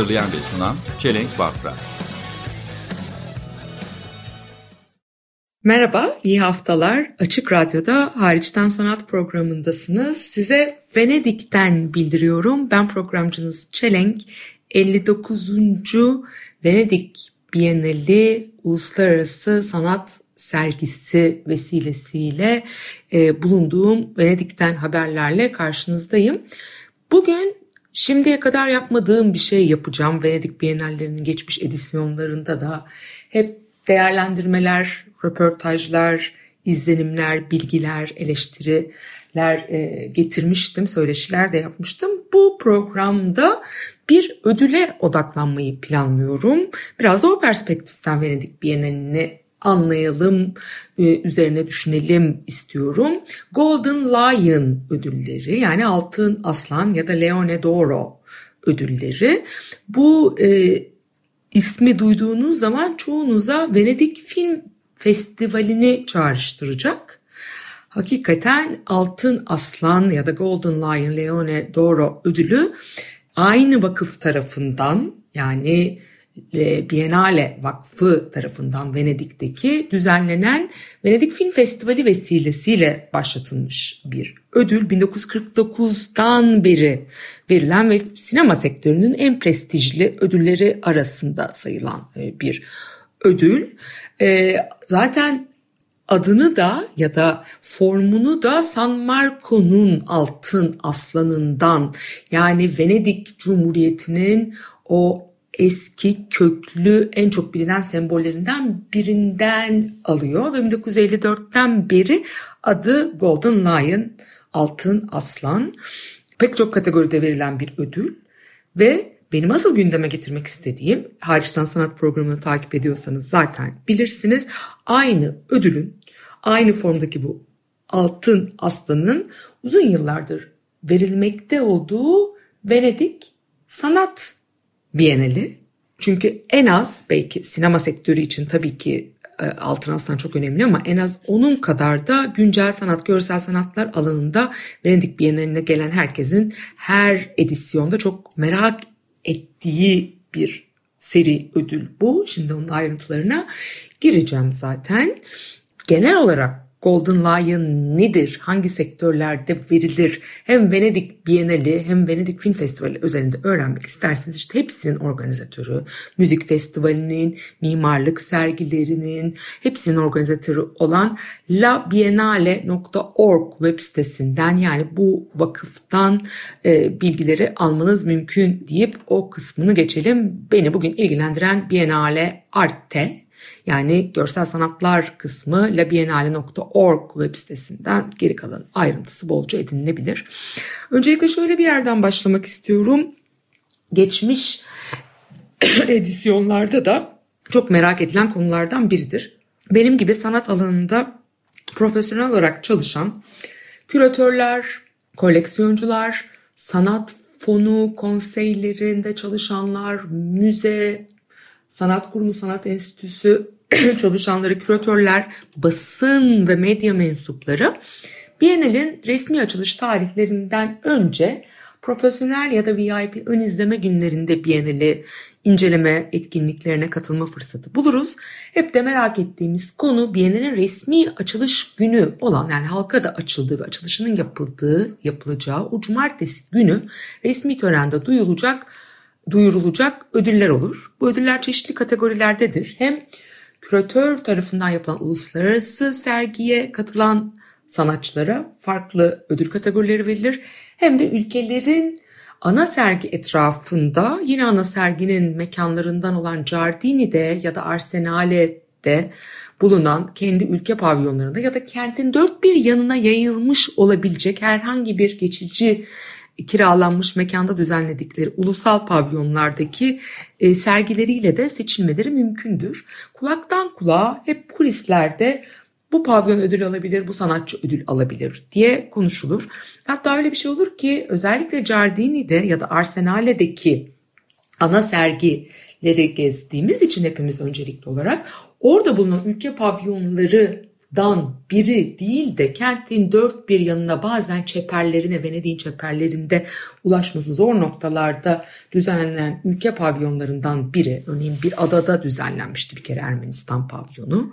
Hazırlayan ve sunan Çelenk Bafra. Merhaba, iyi haftalar. Açık Radyo'da Hariçten Sanat programındasınız. Size Venedik'ten bildiriyorum. Ben programcınız Çelenk. 59. Venedik Bienali Uluslararası Sanat sergisi vesilesiyle e, bulunduğum Venedik'ten haberlerle karşınızdayım. Bugün şimdiye kadar yapmadığım bir şey yapacağım. Venedik Bienallerinin geçmiş edisyonlarında da hep değerlendirmeler, röportajlar, izlenimler, bilgiler, eleştiriler e, getirmiştim, söyleşiler de yapmıştım. Bu programda bir ödüle odaklanmayı planlıyorum. Biraz da o perspektiften Venedik Bienalini anlayalım, e, üzerine düşünelim istiyorum. Golden Lion ödülleri yani Altın Aslan ya da Leone d'Oro ödülleri. Bu e, ismi duyduğunuz zaman çoğunuza Venedik Film Festivali'ni çağrıştıracak. Hakikaten Altın Aslan ya da Golden Lion Leone d'Oro ödülü aynı vakıf tarafından yani Biennale Vakfı tarafından Venedik'teki düzenlenen Venedik Film Festivali vesilesiyle başlatılmış bir ödül. 1949'dan beri verilen ve sinema sektörünün en prestijli ödülleri arasında sayılan e, bir ödül. E, zaten adını da ya da formunu da San Marco'nun altın aslanından yani Venedik Cumhuriyeti'nin o eski köklü en çok bilinen sembollerinden birinden alıyor ve 1954'ten beri adı Golden Lion altın aslan pek çok kategoride verilen bir ödül ve benim asıl gündeme getirmek istediğim hariçten sanat programını takip ediyorsanız zaten bilirsiniz aynı ödülün aynı formdaki bu altın aslanın uzun yıllardır verilmekte olduğu Venedik Sanat Bienali. Çünkü en az belki sinema sektörü için tabii ki e, Altın Aslan çok önemli ama en az onun kadar da güncel sanat, görsel sanatlar alanında Venedik Bienali'ne gelen herkesin her edisyonda çok merak ettiği bir seri ödül bu. Şimdi onun ayrıntılarına gireceğim zaten. Genel olarak Golden Lion nedir? Hangi sektörlerde verilir? Hem Venedik Bienali hem Venedik Film Festivali özelinde öğrenmek isterseniz işte hepsinin organizatörü, müzik festivalinin, mimarlık sergilerinin hepsinin organizatörü olan labiennale.org web sitesinden yani bu vakıftan e, bilgileri almanız mümkün deyip o kısmını geçelim. Beni bugün ilgilendiren Biennale Arte yani görsel sanatlar kısmı labiennale.org web sitesinden geri kalan ayrıntısı bolca edinilebilir. Öncelikle şöyle bir yerden başlamak istiyorum. Geçmiş edisyonlarda da çok merak edilen konulardan biridir. Benim gibi sanat alanında profesyonel olarak çalışan küratörler, koleksiyoncular, sanat fonu konseylerinde çalışanlar, müze, sanat kurumu, sanat enstitüsü çalışanları, küratörler, basın ve medya mensupları Biennale'in resmi açılış tarihlerinden önce profesyonel ya da VIP ön izleme günlerinde Biennale inceleme etkinliklerine katılma fırsatı buluruz. Hep de merak ettiğimiz konu Biennale'nin resmi açılış günü olan yani halka da açıldığı ve açılışının yapıldığı, yapılacağı o cumartesi günü resmi törende duyulacak duyurulacak ödüller olur. Bu ödüller çeşitli kategorilerdedir. Hem küratör tarafından yapılan uluslararası sergiye katılan sanatçılara farklı ödül kategorileri verilir. Hem de ülkelerin ana sergi etrafında yine ana serginin mekanlarından olan Giardini'de ya da Arsenale'de bulunan kendi ülke pavyonlarında ya da kentin dört bir yanına yayılmış olabilecek herhangi bir geçici kiralanmış mekanda düzenledikleri ulusal pavyonlardaki e, sergileriyle de seçilmeleri mümkündür. Kulaktan kulağa hep kulislerde bu pavyon ödül alabilir, bu sanatçı ödül alabilir diye konuşulur. Hatta öyle bir şey olur ki özellikle Giardini'de ya da Arsenale'deki ana sergileri gezdiğimiz için hepimiz öncelikli olarak orada bulunan ülke pavyonlarından biri değil de kentin dört bir yanına bazen çeperlerine Venedik'in çeperlerinde ulaşması zor noktalarda düzenlenen ülke pavyonlarından biri. Örneğin bir adada düzenlenmişti bir kere Ermenistan pavyonu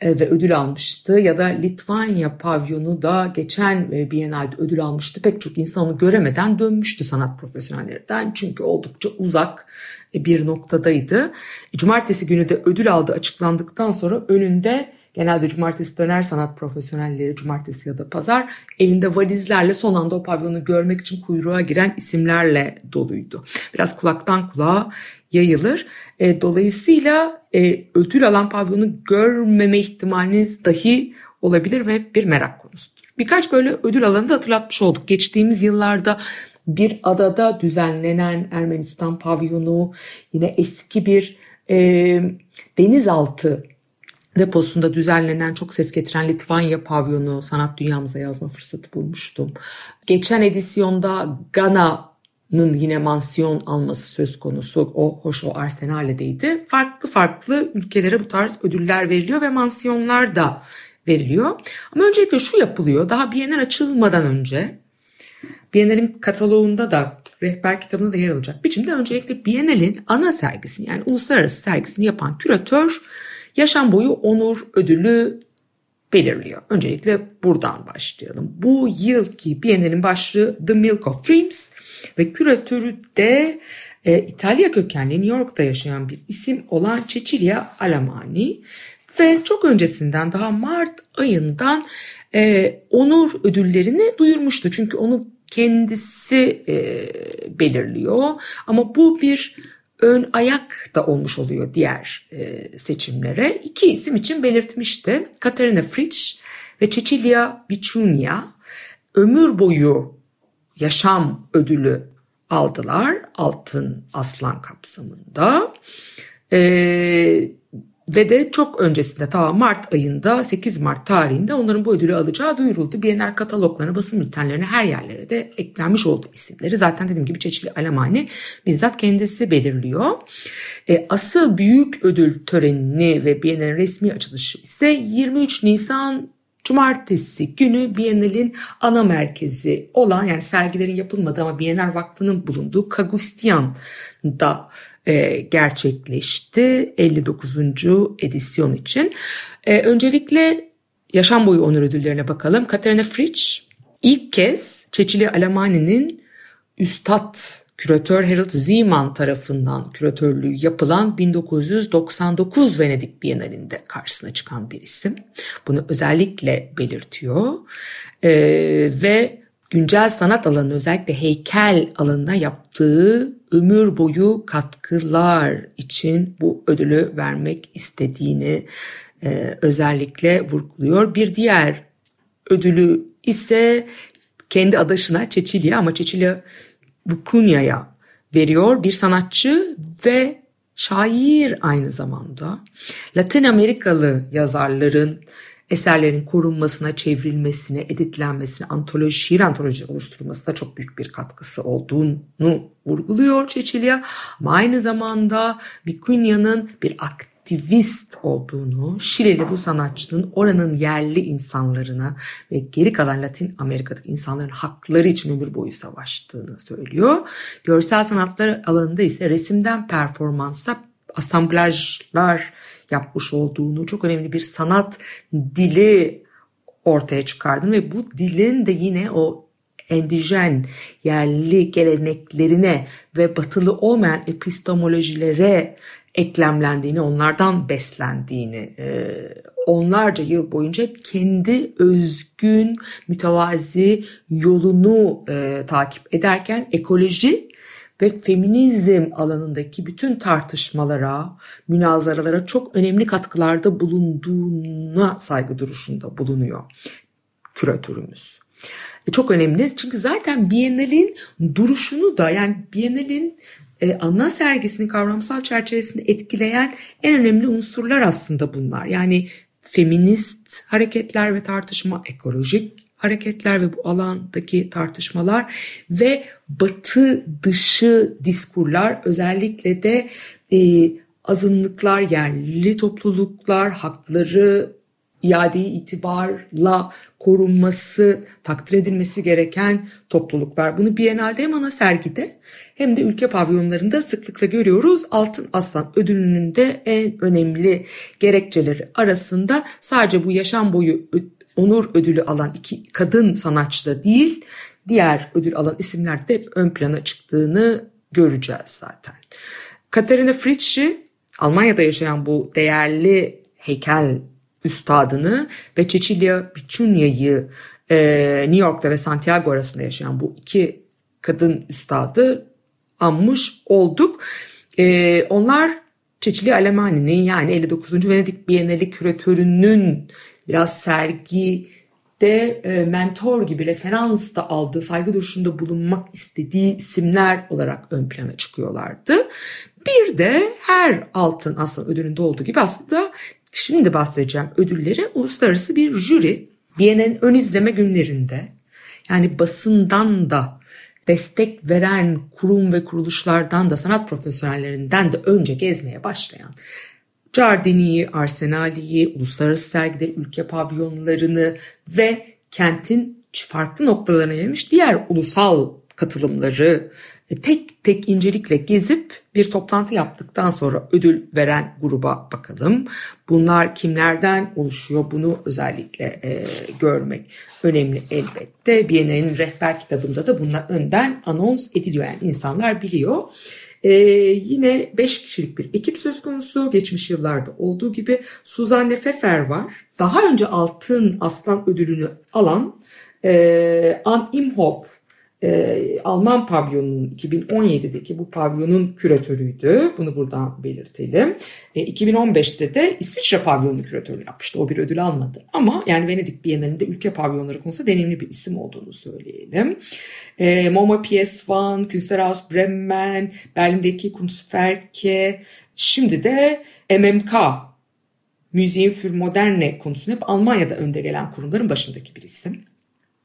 e, ve ödül almıştı ya da Litvanya pavyonu da geçen e, Biennale'de ödül almıştı. Pek çok insan onu göremeden dönmüştü sanat profesyonellerinden çünkü oldukça uzak e, bir noktadaydı. Cumartesi günü de ödül aldı açıklandıktan sonra önünde genelde cumartesi döner sanat profesyonelleri cumartesi ya da pazar elinde valizlerle son anda o pavyonu görmek için kuyruğa giren isimlerle doluydu. Biraz kulaktan kulağa yayılır. E, dolayısıyla e, ödül alan pavyonu görmeme ihtimaliniz dahi olabilir ve bir merak konusudur. Birkaç böyle ödül alanı da hatırlatmış olduk. Geçtiğimiz yıllarda bir adada düzenlenen Ermenistan pavyonu, yine eski bir e, denizaltı deposunda düzenlenen çok ses getiren Litvanya pavyonu sanat dünyamıza yazma fırsatı bulmuştum. Geçen edisyonda Gana'nın yine mansiyon alması söz konusu. O hoş o Arsenal'deydi. Farklı farklı ülkelere bu tarz ödüller veriliyor ve mansiyonlar da veriliyor. Ama öncelikle şu yapılıyor. Daha Biennial açılmadan önce Biennale'in kataloğunda da rehber kitabında da yer alacak biçimde öncelikle Biennale'in ana sergisini yani uluslararası sergisini yapan küratör yaşam boyu onur ödülü belirliyor. Öncelikle buradan başlayalım. Bu yılki Biennale'in başlığı The Milk of Dreams ve küratörü de e, İtalya kökenli New York'ta yaşayan bir isim olan Cecilia Alamani ve çok öncesinden daha Mart ayından e, onur ödüllerini duyurmuştu. Çünkü onu kendisi e, belirliyor ama bu bir ön ayak da olmuş oluyor diğer e, seçimlere. İki isim için belirtmişti. Katerina Fritsch ve Cecilia Vicuña ömür boyu yaşam ödülü aldılar Altın Aslan kapsamında. Ee, ve de çok öncesinde ta Mart ayında 8 Mart tarihinde onların bu ödülü alacağı duyuruldu. Bienal kataloglarına, basın bültenlerine her yerlere de eklenmiş oldu isimleri. Zaten dediğim gibi Çeçili Alemani bizzat kendisi belirliyor. E, asıl büyük ödül törenini ve Bienal'in resmi açılışı ise 23 Nisan Cumartesi günü Biennale'in ana merkezi olan yani sergilerin yapılmadığı ama Biennale Vakfı'nın bulunduğu Kagustian'da e, gerçekleşti 59. edisyon için. E, öncelikle yaşam boyu onur ödüllerine bakalım. Katerina Fritsch ilk kez Çeçili Alemani'nin Üstad küratör Harold Zeeman tarafından küratörlüğü yapılan 1999 Venedik Bienalinde karşısına çıkan bir isim. Bunu özellikle belirtiyor ee, ve güncel sanat alanı özellikle heykel alanına yaptığı ömür boyu katkılar için bu ödülü vermek istediğini e, özellikle vurguluyor. Bir diğer ödülü ise kendi adaşına Çeçilya ama Çeçilya Vukunya'ya veriyor. Bir sanatçı ve şair aynı zamanda. Latin Amerikalı yazarların eserlerin korunmasına, çevrilmesine, editlenmesine, antoloji, şiir antoloji oluşturulmasına çok büyük bir katkısı olduğunu vurguluyor Çeçilya. Ama aynı zamanda Vicuña'nın bir aktivist olduğunu, Şileli bu sanatçının oranın yerli insanlarına ve geri kalan Latin Amerika'daki insanların hakları için ömür boyu savaştığını söylüyor. Görsel sanatlar alanında ise resimden performansa asamblajlar yapmış olduğunu, çok önemli bir sanat dili ortaya çıkardın ve bu dilin de yine o endijen yerli geleneklerine ve batılı olmayan epistemolojilere eklemlendiğini, onlardan beslendiğini, e, onlarca yıl boyunca hep kendi özgün, mütevazi yolunu e, takip ederken ekoloji ve feminizm alanındaki bütün tartışmalara, münazaralara çok önemli katkılarda bulunduğuna saygı duruşunda bulunuyor küratörümüz. E, çok önemli çünkü zaten Biennale'in duruşunu da yani Biennale'in e, ana sergisinin kavramsal çerçevesinde etkileyen en önemli unsurlar aslında bunlar. Yani feminist hareketler ve tartışma, ekolojik hareketler ve bu alandaki tartışmalar ve batı dışı diskurlar özellikle de e, azınlıklar, yerli topluluklar, hakları iade itibarla korunması, takdir edilmesi gereken topluluklar. Bunu Biennale'de hem ana sergide hem de ülke pavyonlarında sıklıkla görüyoruz. Altın Aslan ödülünün de en önemli gerekçeleri arasında sadece bu yaşam boyu onur ödülü alan iki kadın sanatçı da değil, diğer ödül alan isimler de hep ön plana çıktığını göreceğiz zaten. Katarina Fritzsche, Almanya'da yaşayan bu değerli heykel üstadını ve Cecilia Pichunya'yı e, New York'ta ve Santiago arasında yaşayan bu iki kadın üstadı anmış olduk. E, onlar Cecilia Alemani'nin yani 59. Venedik Bienali küratörünün biraz sergide e, mentor gibi referans da aldığı, saygı duruşunda bulunmak istediği isimler olarak ön plana çıkıyorlardı. Bir de her altın aslan ödülünde olduğu gibi aslında şimdi bahsedeceğim ödülleri uluslararası bir jüri Biennale'nin ön izleme günlerinde yani basından da destek veren kurum ve kuruluşlardan da sanat profesyonellerinden de önce gezmeye başlayan Giardini'yi, Arsenali'yi, uluslararası sergileri, ülke pavyonlarını ve kentin farklı noktalarına yayılmış diğer ulusal katılımları tek tek incelikle gezip bir toplantı yaptıktan sonra ödül veren gruba bakalım. Bunlar kimlerden oluşuyor bunu özellikle e, görmek önemli elbette. Biennale'nin rehber kitabında da bunlar önden anons ediliyor yani insanlar biliyor. Ee, yine 5 kişilik bir ekip söz konusu. Geçmiş yıllarda olduğu gibi Suzanne Pfeffer var. Daha önce Altın Aslan ödülünü alan e, Ann Imhoff e, Alman pavyonunun 2017'deki bu pavyonun küratörüydü. Bunu buradan belirtelim. E, 2015'te de İsviçre pavyonunun küratörünü yapmıştı. O bir ödül almadı. Ama yani Venedik Bienalinde ülke pavyonları konusunda deneyimli bir isim olduğunu söyleyelim. E, Moma PS1, Künstlerhaus Bremen, Berlin'deki Kunstwerke, şimdi de MMK Museum für Moderne konusunda hep Almanya'da önde gelen kurumların başındaki bir isim.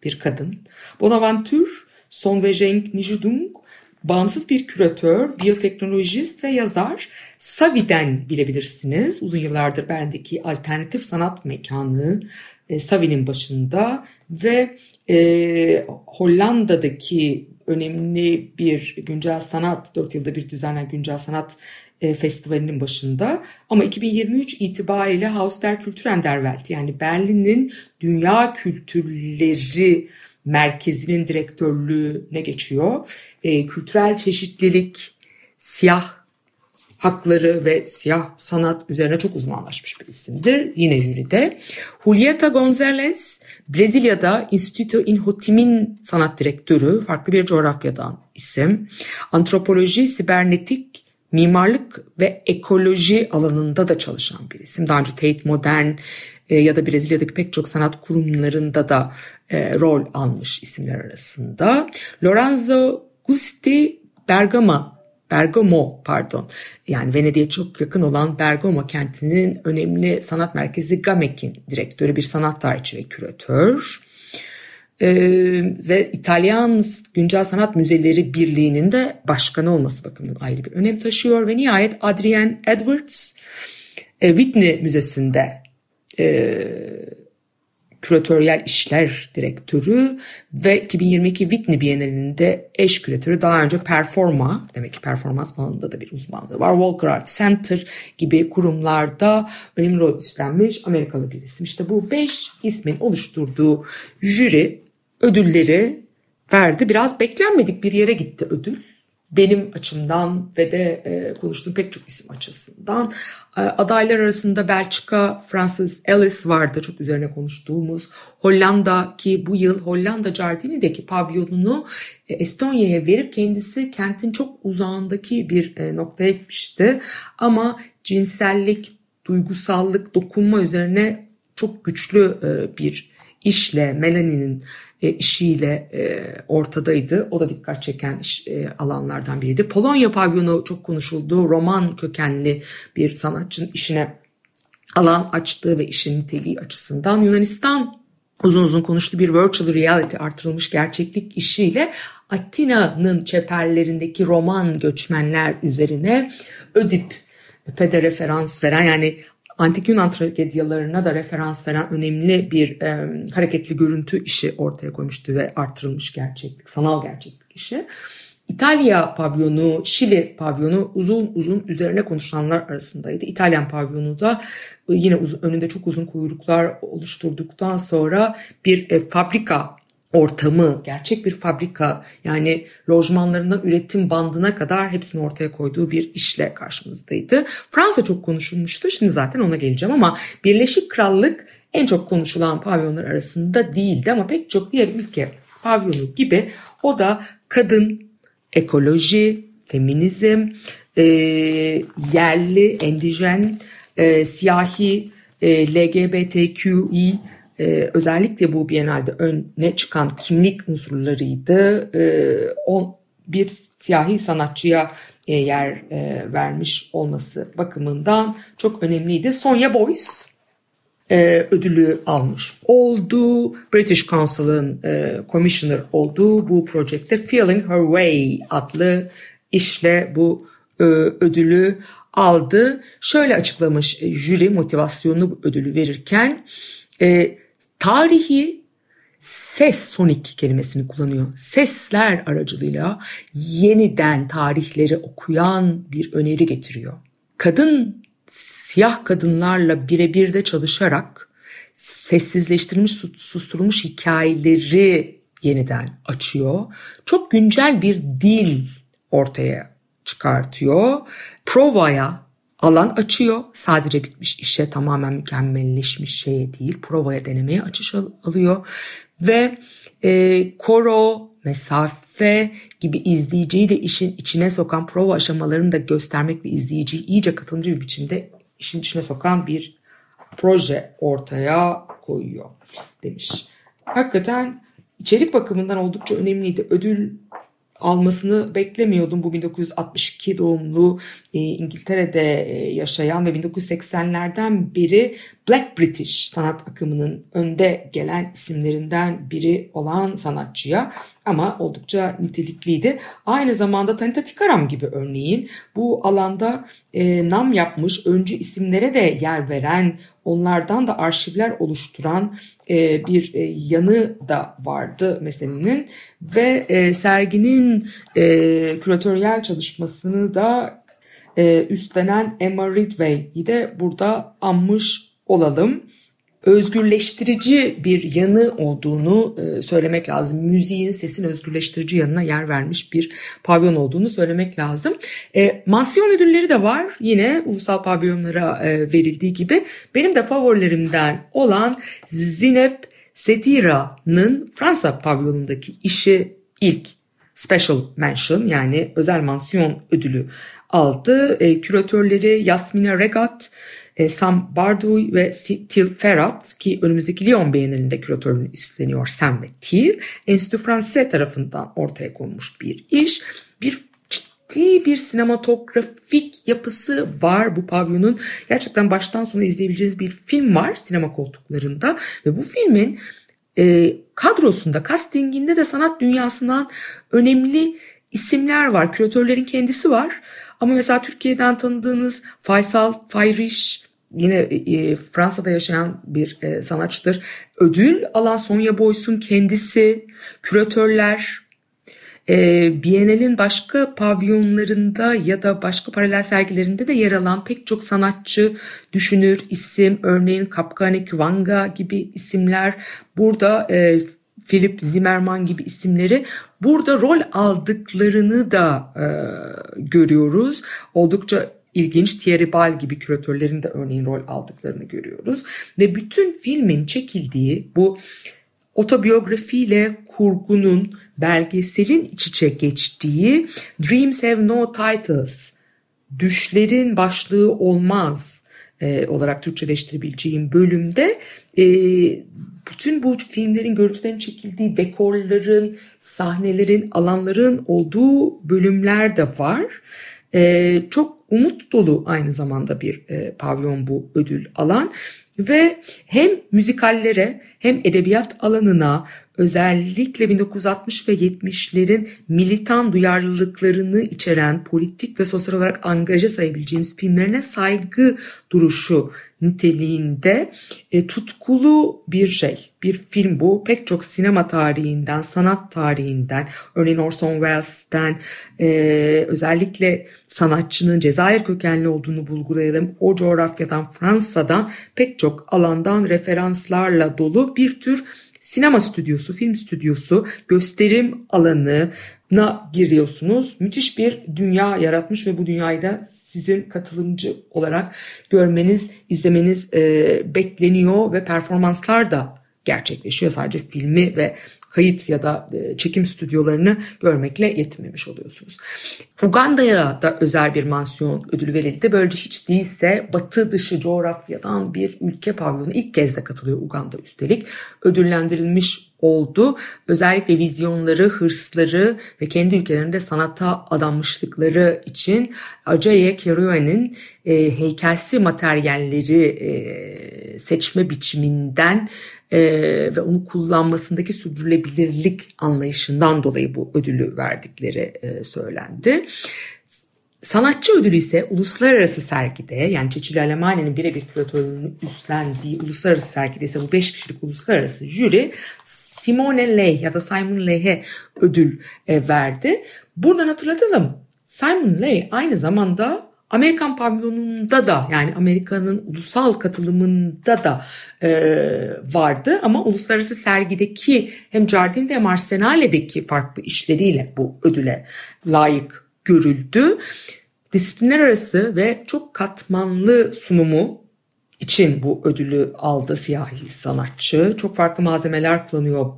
Bir kadın. Bonaventure Sonvejenk Nijudung bağımsız bir küratör, biyoteknolojist ve yazar. Savi'den bilebilirsiniz. Uzun yıllardır bendeki alternatif sanat mekanı e, Savi'nin başında ve e, Hollanda'daki önemli bir güncel sanat, 4 yılda bir düzenlenen güncel sanat e, festivalinin başında. Ama 2023 itibariyle Haus der Kulturen der Welt yani Berlin'in dünya kültürleri merkezinin direktörlüğüne geçiyor. E, kültürel çeşitlilik, siyah hakları ve siyah sanat üzerine çok uzmanlaşmış bir isimdir. Yine jüride. Julieta Gonzalez, Brezilya'da Instituto Inhotim'in sanat direktörü, farklı bir coğrafyadan isim. Antropoloji, sibernetik, mimarlık ve ekoloji alanında da çalışan bir isim. Daha önce Tate Modern e, ya da Brezilya'daki pek çok sanat kurumlarında da e, rol almış isimler arasında. Lorenzo Gusti Bergamo Bergamo pardon yani Venedik'e çok yakın olan Bergamo kentinin önemli sanat merkezi Gamek'in direktörü bir sanat tarihçi ve küratör. Ee, ve İtalyan Güncel Sanat Müzeleri Birliği'nin de başkanı olması bakımından ayrı bir önem taşıyor. Ve nihayet Adrian Edwards e, Whitney Müzesi'nde e, küratöryel işler direktörü ve 2022 Whitney Bienalinde eş küratörü daha önce Performa demek ki performans alanında da bir uzmanlığı var. Walker Art Center gibi kurumlarda önemli rol üstlenmiş Amerikalı bir isim. İşte bu beş ismin oluşturduğu jüri ödülleri verdi. Biraz beklenmedik bir yere gitti ödül benim açımdan ve de e, konuştuğum pek çok isim açısından. E, adaylar arasında Belçika, Francis Ellis vardı çok üzerine konuştuğumuz. Hollanda ki bu yıl Hollanda Giardini'deki pavyonunu e, Estonya'ya verip kendisi kentin çok uzağındaki bir e, noktaya gitmişti. Ama cinsellik, duygusallık, dokunma üzerine çok güçlü e, bir işle, Melanie'nin e, işiyle e, ortadaydı. O da dikkat çeken iş, e, alanlardan biriydi. Polonya pavyonu çok konuşuldu. Roman kökenli bir sanatçının işine alan açtığı ve işin niteliği açısından Yunanistan uzun uzun konuştuğu bir virtual reality artırılmış gerçeklik işiyle Atina'nın çeperlerindeki roman göçmenler üzerine Ödip Pede referans veren yani antik Yunan tragedyalarına da referans veren önemli bir e, hareketli görüntü işi ortaya koymuştu ve artırılmış gerçeklik, sanal gerçeklik işi. İtalya pavyonu, Şili pavyonu uzun uzun üzerine konuşulanlar arasındaydı. İtalyan pavyonu da yine uzun, önünde çok uzun kuyruklar oluşturduktan sonra bir e, fabrika ortamı, gerçek bir fabrika yani lojmanlarından üretim bandına kadar hepsini ortaya koyduğu bir işle karşımızdaydı. Fransa çok konuşulmuştu. Şimdi zaten ona geleceğim ama Birleşik Krallık en çok konuşulan pavyonlar arasında değildi ama pek çok diğer ülke pavyonu gibi o da kadın, ekoloji, feminizm, e, yerli, endijen, e, siyahi, e, LGBTQI e, özellikle bu Biennale'de öne çıkan kimlik unsurlarıydı. E, on, bir siyahi sanatçıya e, yer e, vermiş olması bakımından çok önemliydi. Sonya Boyce e, ödülü almış oldu. British Council'ın e, commissioner olduğu bu projekte Feeling Her Way adlı işle bu e, ödülü aldı. Şöyle açıklamış e, jüri motivasyonlu ödülü verirken e, tarihi ses sonik kelimesini kullanıyor. Sesler aracılığıyla yeniden tarihleri okuyan bir öneri getiriyor. Kadın siyah kadınlarla birebir de çalışarak sessizleştirilmiş, susturulmuş hikayeleri yeniden açıyor. Çok güncel bir dil ortaya çıkartıyor. Provaya alan açıyor. Sadece bitmiş işe tamamen mükemmelleşmiş şeye değil. Provaya denemeye açış alıyor. Ve e, koro, mesafe gibi izleyiciyi de işin içine sokan prova aşamalarını da göstermek ve izleyiciyi iyice katılımcı bir biçimde işin içine sokan bir proje ortaya koyuyor demiş. Hakikaten içerik bakımından oldukça önemliydi. Ödül almasını beklemiyordum. Bu 1962 doğumlu e, İngiltere'de e, yaşayan ve 1980'lerden beri Black British sanat akımının önde gelen isimlerinden biri olan sanatçıya ama oldukça nitelikliydi. Aynı zamanda Tanita Tikaram gibi örneğin bu alanda e, nam yapmış öncü isimlere de yer veren onlardan da arşivler oluşturan e, bir e, yanı da vardı meselenin ve e, serginin e, küratöryel çalışmasını da e, üstlenen Emma Ridway'i de burada anmış olalım özgürleştirici bir yanı olduğunu e, söylemek lazım. Müziğin sesin özgürleştirici yanına yer vermiş bir pavyon olduğunu söylemek lazım. E, mansiyon ödülleri de var. Yine ulusal pavyonlara e, verildiği gibi. Benim de favorilerimden olan Zinep Setira'nın Fransa pavyonundaki işi ilk special mention yani özel mansiyon ödülü aldı. E, küratörleri Yasmina Regat, e, Sam Barduy ve Til Ferrat ki önümüzdeki Lyon Bienalinde küratörlüğünü üstleniyor Sam ve Til. Enstitü Fransız tarafından ortaya konmuş bir iş. Bir ciddi bir sinematografik yapısı var bu pavyonun. Gerçekten baştan sona izleyebileceğiniz bir film var sinema koltuklarında ve bu filmin e, kadrosunda, castinginde de sanat dünyasından önemli isimler var. Küratörlerin kendisi var. Ama mesela Türkiye'den tanıdığınız Faysal Fayriş yine e, Fransa'da yaşayan bir e, sanatçıdır. Ödül alan Sonya Boyce'un kendisi, küratörler, e, Biennale'in başka pavyonlarında ya da başka paralel sergilerinde de yer alan pek çok sanatçı, düşünür, isim, örneğin Kapkane Kwanga gibi isimler burada e, Philip Zimmerman gibi isimleri burada rol aldıklarını da e, görüyoruz. Oldukça ilginç Thierry Bal gibi küratörlerin de örneğin rol aldıklarını görüyoruz. Ve bütün filmin çekildiği bu otobiyografiyle kurgunun, belgeselin iç içe geçtiği Dreams Have No Titles, Düşlerin Başlığı Olmaz e, olarak Türkçeleştirebileceğim bölümde e, bütün bu filmlerin görüntülerin çekildiği dekorların, sahnelerin, alanların olduğu bölümler de var. E, çok umut dolu aynı zamanda bir e, pavyon bu ödül alan ve hem müzikallere hem edebiyat alanına özellikle 1960 ve 70'lerin militan duyarlılıklarını içeren politik ve sosyal olarak angaja sayabileceğimiz filmlerine saygı duruşu niteliğinde e, tutkulu bir şey. Bir film bu. Pek çok sinema tarihinden, sanat tarihinden, örneğin Orson Welles'ten e, özellikle sanatçının Cezayir kökenli olduğunu bulgulayalım. O coğrafyadan, Fransa'dan pek çok alandan referanslarla dolu bir tür sinema stüdyosu, film stüdyosu, gösterim alanına giriyorsunuz. Müthiş bir dünya yaratmış ve bu dünyayı da sizin katılımcı olarak görmeniz, izlemeniz e, bekleniyor ve performanslar da gerçekleşiyor. Sadece filmi ve kayıt ya da e, çekim stüdyolarını görmekle yetinmemiş oluyorsunuz. Uganda'ya da özel bir mansiyon ödülü verildi. Böylece hiç değilse batı dışı coğrafyadan bir ülke pavyonu ilk kez de katılıyor Uganda üstelik. Ödüllendirilmiş oldu. Özellikle vizyonları, hırsları ve kendi ülkelerinde sanata adanmışlıkları için Ajaye Kerouan'in e, heykelsi materyalleri e, seçme biçiminden e, ve onu kullanmasındaki sürdürülebilirlik anlayışından dolayı bu ödülü verdikleri e, söylendi. Sanatçı ödülü ise uluslararası sergide yani Çeçil Alemani'nin birebir küratörlüğünü üstlendiği uluslararası sergide ise bu 5 kişilik uluslararası jüri Simone Ley ya da Simon Ley'e ödül e, verdi. Buradan hatırlatalım Simon Ley aynı zamanda Amerikan pavyonunda da yani Amerika'nın ulusal katılımında da e, vardı ama uluslararası sergideki hem Jardin'de hem Arsenale'deki farklı işleriyle bu ödüle layık görüldü. Disiplinler arası ve çok katmanlı sunumu için bu ödülü aldı siyahi sanatçı. Çok farklı malzemeler kullanıyor.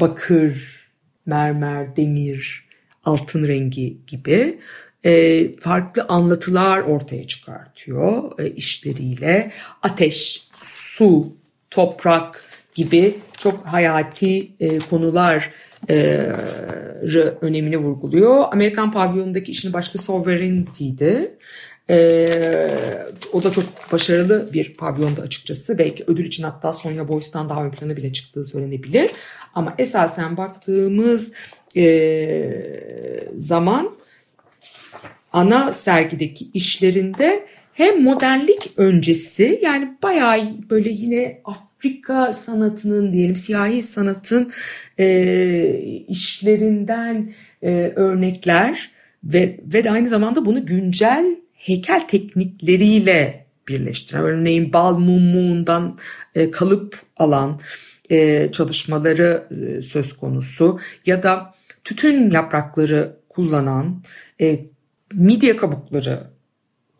Bakır, mermer, demir, altın rengi gibi e, farklı anlatılar ortaya çıkartıyor e, işleriyle. Ateş, su, toprak gibi çok hayati e, konular önemini vurguluyor. Amerikan pavyonundaki işini başka Sovereignty'di. Ee, o da çok başarılı bir pavyonda açıkçası. Belki ödül için hatta Sonya Boyce'dan daha ön plana bile çıktığı söylenebilir. Ama esasen baktığımız e, zaman ana sergideki işlerinde hem modernlik öncesi yani bayağı böyle yine Afrika sanatının diyelim siyahi sanatın e, işlerinden e, örnekler ve, ve de aynı zamanda bunu güncel heykel teknikleriyle birleştiren örneğin bal mumundan e, kalıp alan e, çalışmaları e, söz konusu ya da tütün yaprakları kullanan e, midye kabukları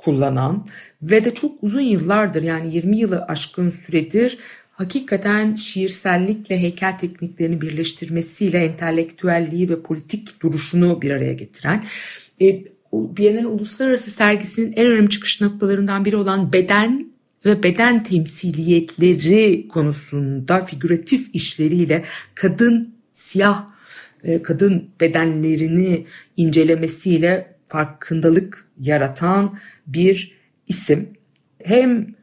kullanan ve de çok uzun yıllardır yani 20 yılı aşkın süredir hakikaten şiirsellikle heykel tekniklerini birleştirmesiyle entelektüelliği ve politik duruşunu bir araya getiren e, Biennial Uluslararası Sergisi'nin en önemli çıkış noktalarından biri olan beden ve beden temsiliyetleri konusunda figüratif işleriyle kadın siyah e, kadın bedenlerini incelemesiyle farkındalık yaratan bir isim. Hem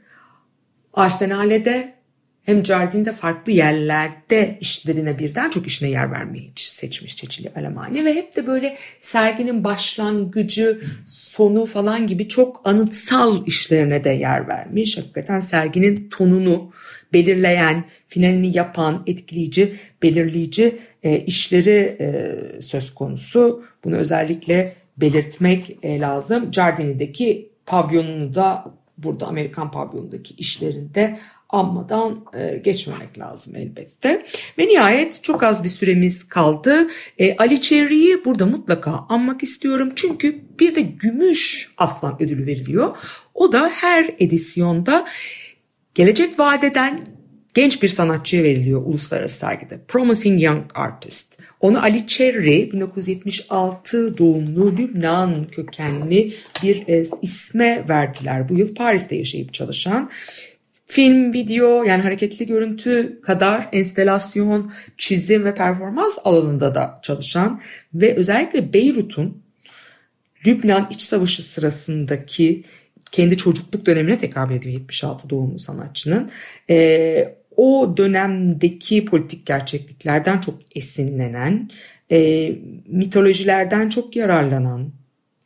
Arsenale'de hem Jardin'de farklı yerlerde işlerine birden çok işine yer vermeyi seçmiş Çeçili Alemani ve hep de böyle serginin başlangıcı, sonu falan gibi çok anıtsal işlerine de yer vermiş. Hakikaten serginin tonunu belirleyen, finalini yapan, etkileyici, belirleyici e, işleri e, söz konusu. Bunu özellikle belirtmek e, lazım. Jardini'deki pavyonunu da burada Amerikan pavyonundaki işlerinde anmadan e, geçmemek lazım elbette. Ve nihayet çok az bir süremiz kaldı. E, Ali Cherry'i burada mutlaka anmak istiyorum. Çünkü bir de gümüş aslan ödülü veriliyor. O da her edisyonda gelecek vadeden genç bir sanatçıya veriliyor uluslararası sergide. Promising Young Artist. Onu Ali Cherry 1976 doğumlu Lübnan kökenli bir e, isme verdiler. Bu yıl Paris'te yaşayıp çalışan film, video yani hareketli görüntü kadar enstelasyon, çizim ve performans alanında da çalışan ve özellikle Beyrut'un Lübnan İç Savaşı sırasındaki kendi çocukluk dönemine tekabül ediyor 76 doğumlu sanatçının. Ee, o dönemdeki politik gerçekliklerden çok esinlenen, e, mitolojilerden çok yararlanan,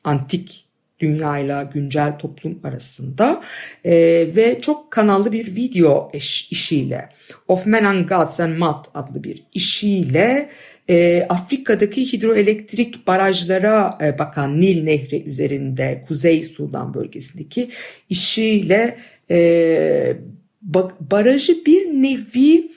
antik dünyayla güncel toplum arasında e, ve çok kanallı bir video iş, işiyle Of Men and Gods and Mud adlı bir işiyle e, Afrika'daki hidroelektrik barajlara e, bakan Nil Nehri üzerinde Kuzey Sudan bölgesindeki işiyle e, barajı bir nevi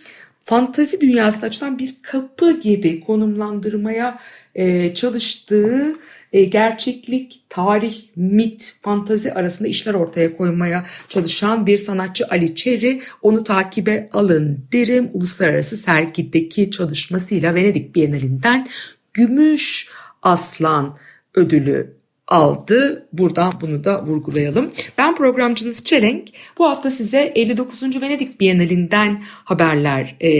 fantazi dünyasına açılan bir kapı gibi konumlandırmaya e, çalıştığı e, gerçeklik, tarih, mit, fantazi arasında işler ortaya koymaya çalışan bir sanatçı Ali Çeri. Onu takibe alın derim. Uluslararası sergideki çalışmasıyla Venedik Bienalinden Gümüş Aslan ödülü aldı. Buradan bunu da vurgulayalım. Ben programcınız Çelenk. Bu hafta size 59. Venedik Bienalinden haberler e,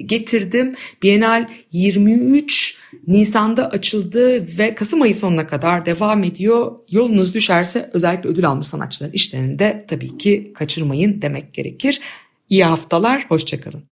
getirdim. Bienal 23 Nisan'da açıldı ve Kasım ayı sonuna kadar devam ediyor. Yolunuz düşerse özellikle ödül almış sanatçıların işlerini de tabii ki kaçırmayın demek gerekir. İyi haftalar, hoşçakalın.